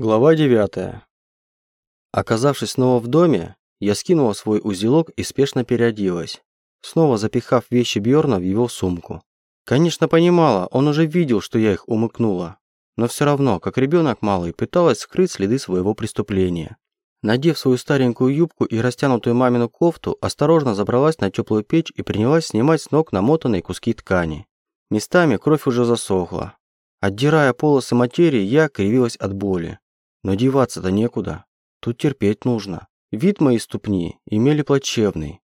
Глава 9. Оказавшись снова в доме, я скинула свой узелок и спешно переоделась, снова запихав вещи Бьорна в его сумку. Конечно, понимала, он уже видел, что я их умыкнула, но все равно, как ребенок малый, пыталась скрыть следы своего преступления. Надев свою старенькую юбку и растянутую мамину кофту, осторожно забралась на теплую печь и принялась снимать с ног намотанные куски ткани. Местами кровь уже засохла. Отдирая полосы материи, я кривилась от боли. Но деваться-то некуда. Тут терпеть нужно. Вид моей ступни имели плачевный.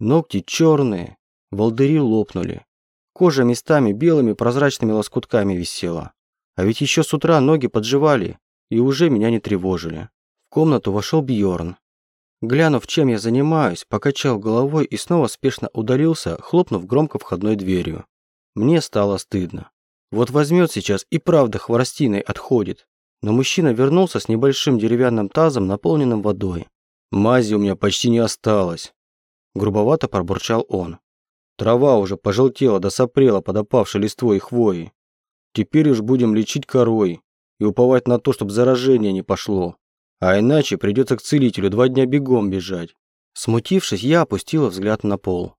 Ногти черные, волдыри лопнули. Кожа местами белыми прозрачными лоскутками висела. А ведь еще с утра ноги подживали и уже меня не тревожили. В комнату вошел Бьорн. Глянув, чем я занимаюсь, покачал головой и снова спешно удалился, хлопнув громко входной дверью. Мне стало стыдно. Вот возьмет сейчас и правда хворостиной отходит. Но мужчина вернулся с небольшим деревянным тазом, наполненным водой. «Мази у меня почти не осталось», – грубовато пробурчал он. «Трава уже пожелтела да сопрела под опавшей листвой и хвоей. Теперь уж будем лечить корой и уповать на то, чтобы заражение не пошло. А иначе придется к целителю два дня бегом бежать». Смутившись, я опустила взгляд на пол.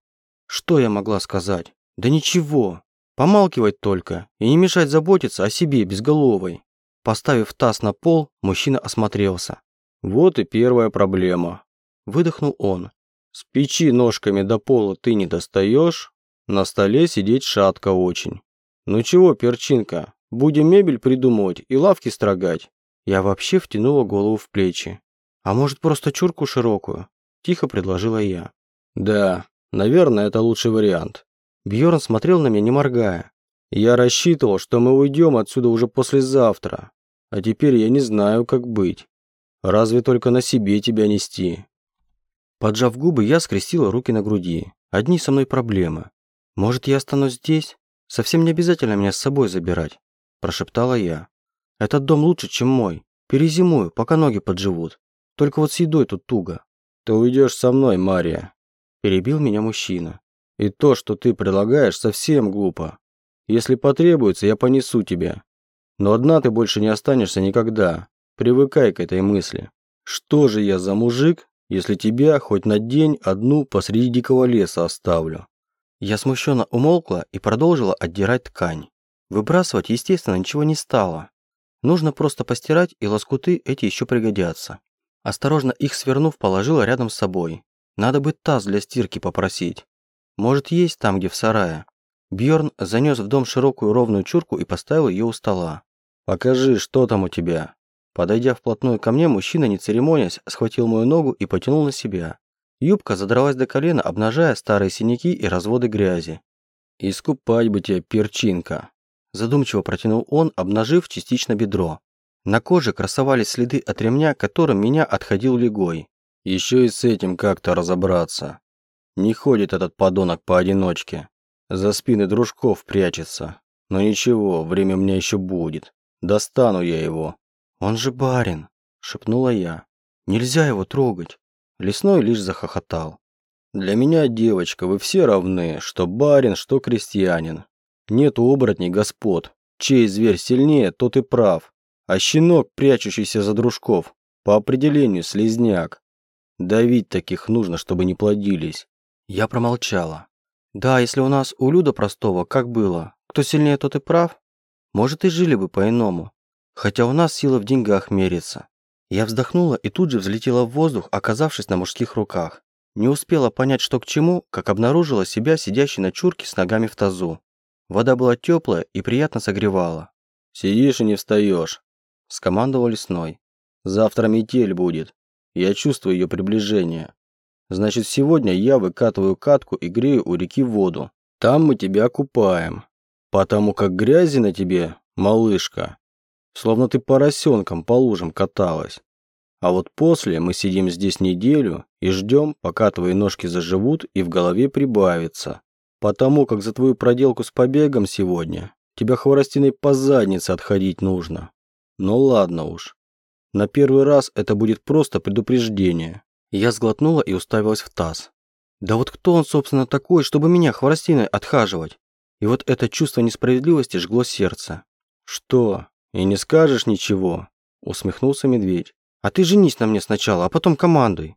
Что я могла сказать? Да ничего. Помалкивать только и не мешать заботиться о себе безголовой. Поставив таз на пол, мужчина осмотрелся. «Вот и первая проблема», – выдохнул он. «С печи ножками до пола ты не достаешь, на столе сидеть шатко очень. Ну чего, перчинка, будем мебель придумывать и лавки строгать?» Я вообще втянула голову в плечи. «А может, просто чурку широкую?» – тихо предложила я. «Да, наверное, это лучший вариант». Бьорн смотрел на меня, не моргая. «Я рассчитывал, что мы уйдем отсюда уже послезавтра, а теперь я не знаю, как быть. Разве только на себе тебя нести. Поджав губы, я скрестила руки на груди. Одни со мной проблемы. Может, я останусь здесь? Совсем не обязательно меня с собой забирать, прошептала я. Этот дом лучше, чем мой. Перезимую, пока ноги подживут. Только вот с едой тут туго. Ты уйдешь со мной, Мария. Перебил меня мужчина. И то, что ты предлагаешь, совсем глупо. Если потребуется, я понесу тебя. Но одна ты больше не останешься никогда. Привыкай к этой мысли. Что же я за мужик, если тебя хоть на день одну посреди дикого леса оставлю? Я смущенно умолкла и продолжила отдирать ткань. Выбрасывать, естественно, ничего не стало. Нужно просто постирать, и лоскуты эти еще пригодятся. Осторожно их свернув, положила рядом с собой. Надо бы таз для стирки попросить. Может, есть там, где в сарае. Бьорн занес в дом широкую ровную чурку и поставил ее у стола. «Покажи, что там у тебя». Подойдя вплотную ко мне, мужчина, не церемонясь, схватил мою ногу и потянул на себя. Юбка задралась до колена, обнажая старые синяки и разводы грязи. «Искупать бы тебя, перчинка!» Задумчиво протянул он, обнажив частично бедро. На коже красовались следы от ремня, которым меня отходил легой. Еще и с этим как-то разобраться. Не ходит этот подонок поодиночке. За спины дружков прячется. Но ничего, время у меня еще будет. Достану я его. Он же барин, шепнула я. Нельзя его трогать. Лесной лишь захохотал. Для меня, девочка, вы все равны, что барин, что крестьянин. Нет оборотней господ. Чей зверь сильнее, тот и прав. А щенок, прячущийся за дружков, по определению слезняк. Давить таких нужно, чтобы не плодились. Я промолчала. Да, если у нас у Люда простого, как было, кто сильнее, тот и прав, может и жили бы по-иному. Хотя у нас сила в деньгах мерится. Я вздохнула и тут же взлетела в воздух, оказавшись на мужских руках. Не успела понять, что к чему, как обнаружила себя сидящей на чурке с ногами в тазу. Вода была теплая и приятно согревала. «Сидишь и не встаешь», – скомандовал лесной. «Завтра метель будет. Я чувствую ее приближение. Значит, сегодня я выкатываю катку и грею у реки воду. Там мы тебя купаем. Потому как грязи на тебе, малышка, словно ты поросенком по лужам каталась. А вот после мы сидим здесь неделю и ждем, пока твои ножки заживут и в голове прибавится. Потому как за твою проделку с побегом сегодня тебя хворостиной по заднице отходить нужно. Ну ладно уж. На первый раз это будет просто предупреждение. Я сглотнула и уставилась в таз. Да вот кто он, собственно, такой, чтобы меня хворостиной отхаживать? И вот это чувство несправедливости жгло сердце. Что, и не скажешь ничего? усмехнулся медведь. «А ты женись на мне сначала, а потом командуй!»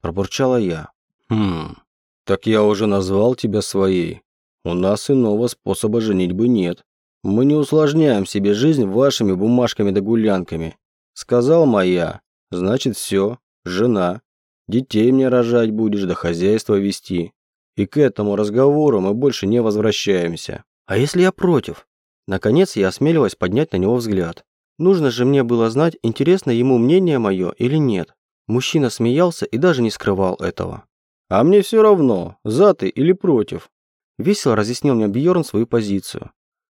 Пробурчала я. «Хм, так я уже назвал тебя своей. У нас иного способа женитьбы нет. Мы не усложняем себе жизнь вашими бумажками да гулянками. Сказал моя, значит все, жена. Детей мне рожать будешь, да хозяйство вести. И к этому разговору мы больше не возвращаемся. А если я против? Наконец я осмелилась поднять на него взгляд. Нужно же мне было знать, интересно ему мнение мое или нет. Мужчина смеялся и даже не скрывал этого. «А мне все равно, за ты или против», – весело разъяснил мне Бьерн свою позицию.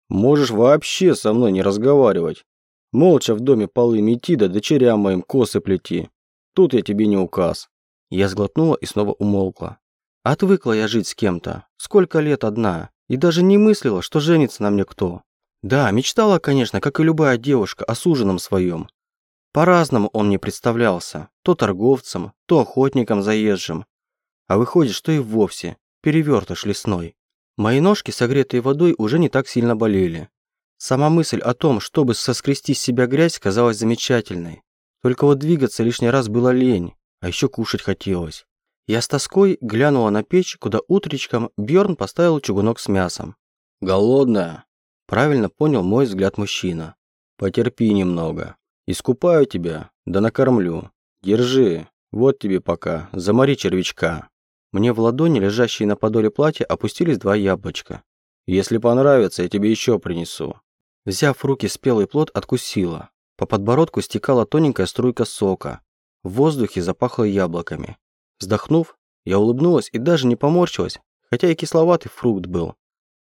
«Можешь вообще со мной не разговаривать. Молча в доме полы мети да дочерям моим косы плети. Тут я тебе не указ». Я сглотнула и снова умолкла. Отвыкла я жить с кем-то. Сколько лет одна. И даже не мыслила, что женится на мне кто. Да, мечтала, конечно, как и любая девушка, о суженом своем. По-разному он мне представлялся. То торговцем, то охотником заезжим. А выходит, что и вовсе перевертыш лесной. Мои ножки, согретые водой, уже не так сильно болели. Сама мысль о том, чтобы соскрести с себя грязь, казалась замечательной. Только вот двигаться лишний раз было лень, а еще кушать хотелось. Я с тоской глянула на печь, куда утречком Бьорн поставил чугунок с мясом. «Голодная?» Правильно понял мой взгляд мужчина. «Потерпи немного. Искупаю тебя, да накормлю. Держи, вот тебе пока, замори червячка». Мне в ладони, лежащие на подоле платья, опустились два яблочка. «Если понравится, я тебе еще принесу». Взяв в руки спелый плод, откусила. По подбородку стекала тоненькая струйка сока. В воздухе запахло яблоками. Вздохнув, я улыбнулась и даже не поморщилась, хотя и кисловатый фрукт был.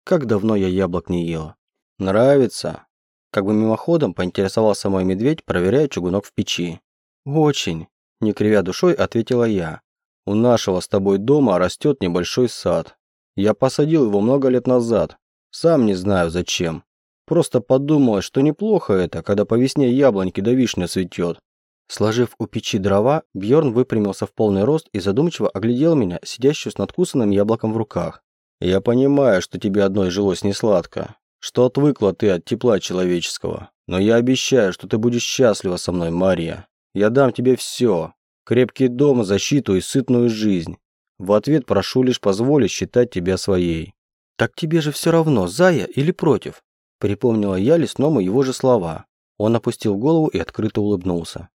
Как давно я яблок не ела. «Нравится?» Как бы мимоходом поинтересовался мой медведь, проверяя чугунок в печи. «Очень», – не кривя душой, ответила я. «У нашего с тобой дома растет небольшой сад. Я посадил его много лет назад. Сам не знаю зачем. Просто подумалось, что неплохо это, когда по весне яблоньки да вишня цветет. Сложив у печи дрова, Бьорн выпрямился в полный рост и задумчиво оглядел меня, сидящую с надкусанным яблоком в руках. «Я понимаю, что тебе одной жилось несладко, что отвыкла ты от тепла человеческого, но я обещаю, что ты будешь счастлива со мной, Мария. Я дам тебе все. Крепкий дом, защиту и сытную жизнь. В ответ прошу лишь позволить считать тебя своей». «Так тебе же все равно, зая или против?» Припомнила я лесному его же слова. Он опустил голову и открыто улыбнулся.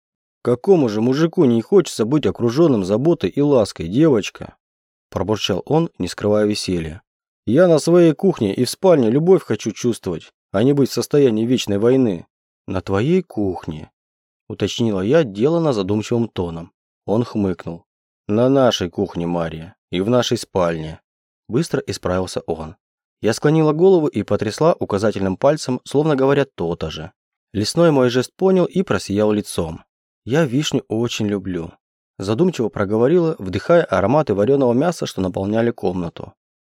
Какому же мужику не хочется быть окруженным заботой и лаской, девочка? Пробурчал он, не скрывая веселья. Я на своей кухне и в спальне любовь хочу чувствовать, а не быть в состоянии вечной войны. На твоей кухне, уточнила я делано задумчивым тоном. Он хмыкнул. На нашей кухне, Мария, и в нашей спальне. Быстро исправился он. Я склонила голову и потрясла указательным пальцем, словно говоря то-то же. Лесной мой жест понял и просиял лицом. «Я вишню очень люблю», – задумчиво проговорила, вдыхая ароматы вареного мяса, что наполняли комнату.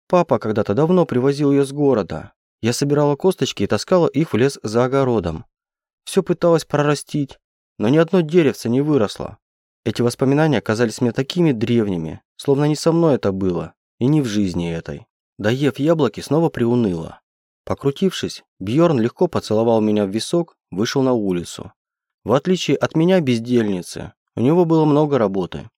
«Папа когда-то давно привозил ее с города. Я собирала косточки и таскала их в лес за огородом. Все пыталась прорастить, но ни одно деревце не выросло. Эти воспоминания казались мне такими древними, словно не со мной это было, и не в жизни этой. Доев яблоки, снова приуныла. Покрутившись, Бьорн легко поцеловал меня в висок, вышел на улицу. В отличие от меня, бездельницы, у него было много работы.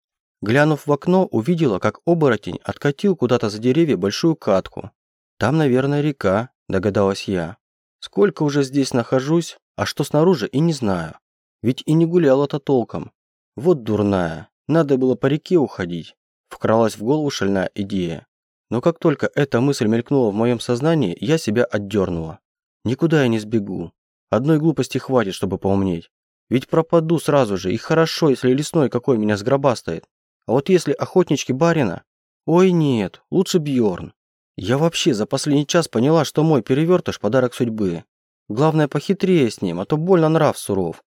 Глянув в окно, увидела, как оборотень откатил куда-то за деревья большую катку. Там, наверное, река, догадалась я. Сколько уже здесь нахожусь, а что снаружи и не знаю. Ведь и не гуляла-то толком. Вот дурная, надо было по реке уходить. Вкралась в голову шальная идея. Но как только эта мысль мелькнула в моем сознании, я себя отдернула. Никуда я не сбегу. Одной глупости хватит, чтобы поумнеть. Ведь пропаду сразу же, и хорошо, если лесной какой меня сгробастает. А вот если охотнички барина... Ой, нет, лучше Бьорн. Я вообще за последний час поняла, что мой перевертыш – подарок судьбы. Главное, похитрее с ним, а то больно нрав суров.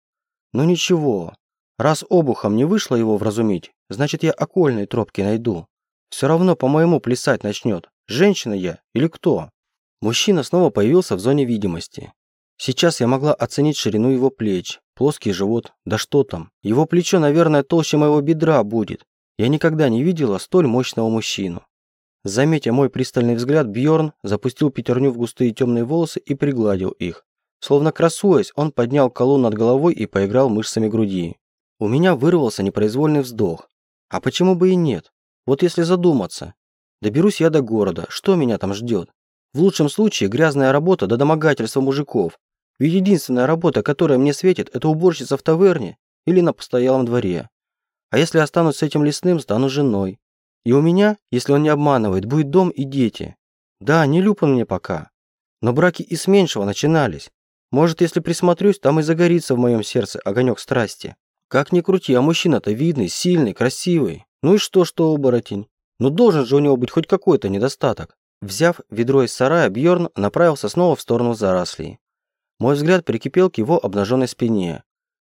Но ничего, раз обухом не вышло его вразумить, значит, я окольные тропки найду. Все равно по-моему плясать начнет. Женщина я или кто? Мужчина снова появился в зоне видимости. Сейчас я могла оценить ширину его плеч, плоский живот, да что там. Его плечо, наверное, толще моего бедра будет. Я никогда не видела столь мощного мужчину. Заметя мой пристальный взгляд, Бьорн запустил пятерню в густые темные волосы и пригладил их. Словно красуясь, он поднял колонн над головой и поиграл мышцами груди. У меня вырвался непроизвольный вздох. А почему бы и нет? Вот если задуматься. Доберусь я до города, что меня там ждет? В лучшем случае грязная работа до домогательства мужиков. Ведь единственная работа, которая мне светит, это уборщица в таверне или на постоялом дворе. А если останусь с этим лесным, стану женой. И у меня, если он не обманывает, будет дом и дети. Да, не люб он мне пока. Но браки и с меньшего начинались. Может, если присмотрюсь, там и загорится в моем сердце огонек страсти. Как ни крути, а мужчина-то видный, сильный, красивый. Ну и что, что оборотень? Ну должен же у него быть хоть какой-то недостаток. Взяв ведро из сарая, Бьорн направился снова в сторону зарослей. Мой взгляд прикипел к его обнаженной спине.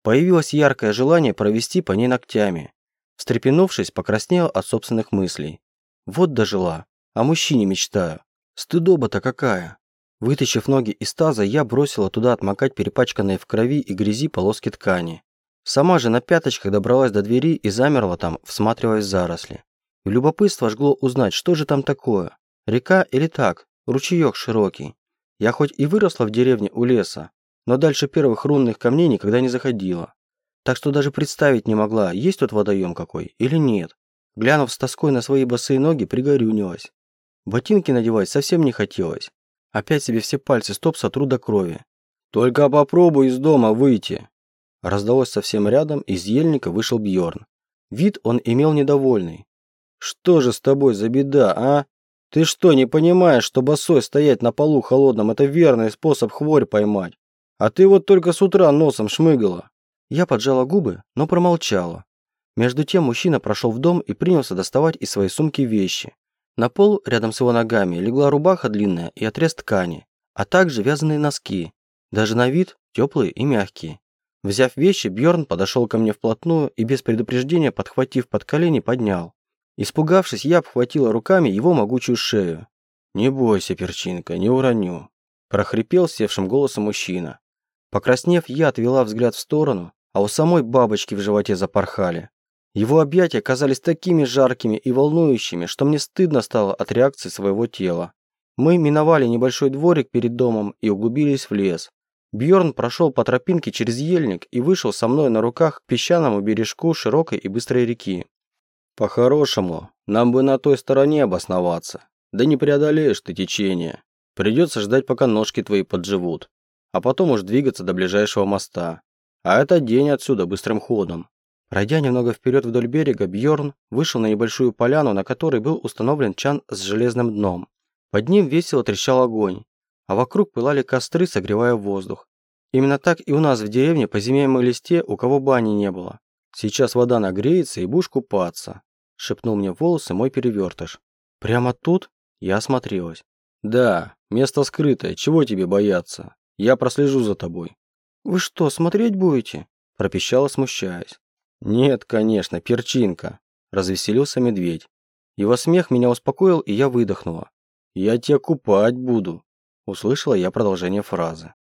Появилось яркое желание провести по ней ногтями. Встрепенувшись, покраснел от собственных мыслей. Вот дожила. О мужчине мечтаю. Стыдоба-то какая. Вытащив ноги из таза, я бросила туда отмокать перепачканные в крови и грязи полоски ткани. Сама же на пяточках добралась до двери и замерла там, всматриваясь в заросли. И любопытство жгло узнать, что же там такое. Река или так, ручеек широкий. Я хоть и выросла в деревне у леса, но дальше первых рунных камней никогда не заходила. Так что даже представить не могла, есть тут водоем какой или нет. Глянув с тоской на свои босые ноги, пригорюнилась. Ботинки надевать совсем не хотелось. Опять себе все пальцы стоп сотру до крови. «Только попробуй из дома выйти!» Раздалось совсем рядом, из ельника вышел Бьорн. Вид он имел недовольный. «Что же с тобой за беда, а? Ты что, не понимаешь, что босой стоять на полу холодном – это верный способ хворь поймать? А ты вот только с утра носом шмыгала». Я поджала губы, но промолчала. Между тем мужчина прошел в дом и принялся доставать из своей сумки вещи. На пол, рядом с его ногами, легла рубаха длинная и отрез ткани, а также вязаные носки, даже на вид теплые и мягкие. Взяв вещи, Бьорн подошел ко мне вплотную и без предупреждения, подхватив под колени, поднял. Испугавшись, я обхватила руками его могучую шею. «Не бойся, перчинка, не уроню», – прохрипел севшим голосом мужчина. Покраснев, я отвела взгляд в сторону, а у самой бабочки в животе запорхали. Его объятия казались такими жаркими и волнующими, что мне стыдно стало от реакции своего тела. Мы миновали небольшой дворик перед домом и углубились в лес. Бьорн прошел по тропинке через ельник и вышел со мной на руках к песчаному бережку широкой и быстрой реки. По-хорошему, нам бы на той стороне обосноваться. Да не преодолеешь ты течение. Придется ждать, пока ножки твои подживут. А потом уж двигаться до ближайшего моста. А это день отсюда быстрым ходом. Пройдя немного вперед вдоль берега, Бьорн вышел на небольшую поляну, на которой был установлен чан с железным дном. Под ним весело трещал огонь, а вокруг пылали костры, согревая воздух. Именно так и у нас в деревне по зиме мылись те, у кого бани не было. Сейчас вода нагреется и будешь купаться, шепнул мне волосы мой перевертыш. Прямо тут? Я осмотрелась. Да, место скрытое, чего тебе бояться? Я прослежу за тобой. Вы что, смотреть будете? пропищала, смущаясь. «Нет, конечно, перчинка», – развеселился медведь. Его смех меня успокоил, и я выдохнула. «Я тебя купать буду», – услышала я продолжение фразы.